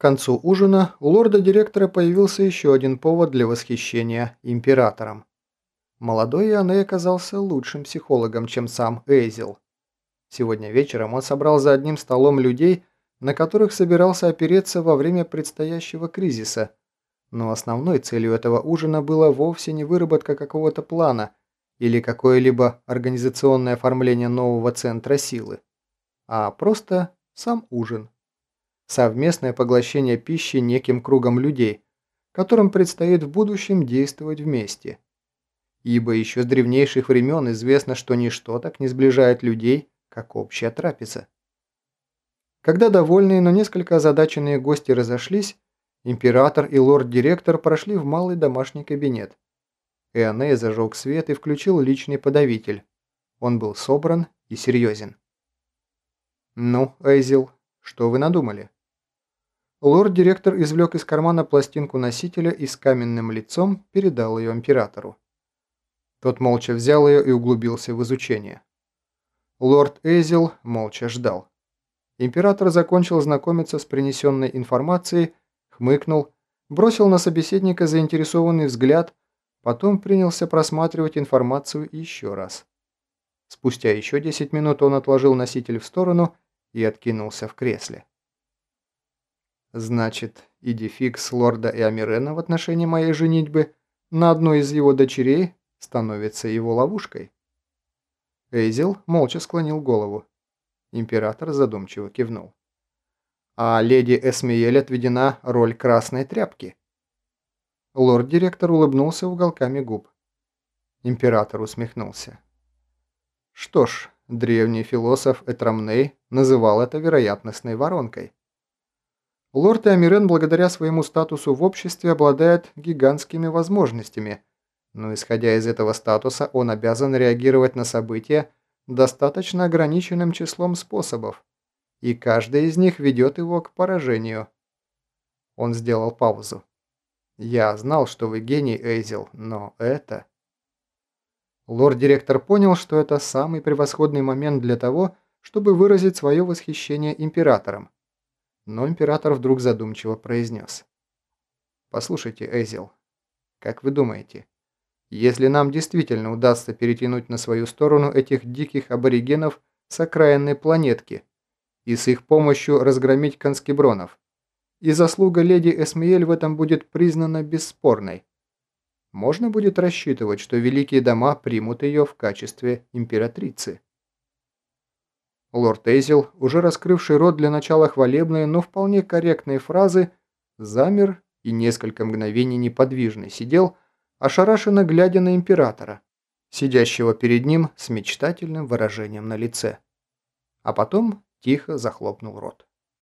концу ужина у лорда-директора появился еще один повод для восхищения императором. Молодой Ионей оказался лучшим психологом, чем сам Эйзел. Сегодня вечером он собрал за одним столом людей, на которых собирался опереться во время предстоящего кризиса, но основной целью этого ужина было вовсе не выработка какого-то плана или какое-либо организационное оформление нового центра силы, а просто сам ужин совместное поглощение пищи неким кругом людей, которым предстоит в будущем действовать вместе. Ибо еще с древнейших времен известно, что ничто так не сближает людей, как общая трапеза. Когда довольные, но несколько озадаченные гости разошлись, император и лорд-директор прошли в малый домашний кабинет. Эоней зажег свет и включил личный подавитель. Он был собран и серьезен. «Ну, Эйзил, что вы надумали?» Лорд-директор извлек из кармана пластинку носителя и с каменным лицом передал ее императору. Тот молча взял ее и углубился в изучение. Лорд Эйзел молча ждал. Император закончил знакомиться с принесенной информацией, хмыкнул, бросил на собеседника заинтересованный взгляд, потом принялся просматривать информацию еще раз. Спустя еще 10 минут он отложил носитель в сторону и откинулся в кресле. Значит, и дефикс лорда Эамирена в отношении моей женитьбы на одной из его дочерей становится его ловушкой. Эйзел молча склонил голову. Император задумчиво кивнул. А леди Эсмиель отведена роль красной тряпки. Лорд-директор улыбнулся уголками губ. Император усмехнулся. Что ж, древний философ Этрамней называл это вероятностной воронкой. Лорд Амирен благодаря своему статусу в обществе обладает гигантскими возможностями, но исходя из этого статуса он обязан реагировать на события достаточно ограниченным числом способов, и каждый из них ведет его к поражению. Он сделал паузу. «Я знал, что вы гений, Эйзел, но это...» Лорд-директор понял, что это самый превосходный момент для того, чтобы выразить свое восхищение императором. Но император вдруг задумчиво произнес. «Послушайте, Эзил, как вы думаете, если нам действительно удастся перетянуть на свою сторону этих диких аборигенов с окраинной планетки и с их помощью разгромить конскебронов, и заслуга леди Эсмиэль в этом будет признана бесспорной, можно будет рассчитывать, что великие дома примут ее в качестве императрицы?» Лорд Эйзел, уже раскрывший рот для начала хвалебные, но вполне корректные фразы, замер и несколько мгновений неподвижно сидел, ошарашенно глядя на императора, сидящего перед ним с мечтательным выражением на лице. А потом тихо захлопнул рот.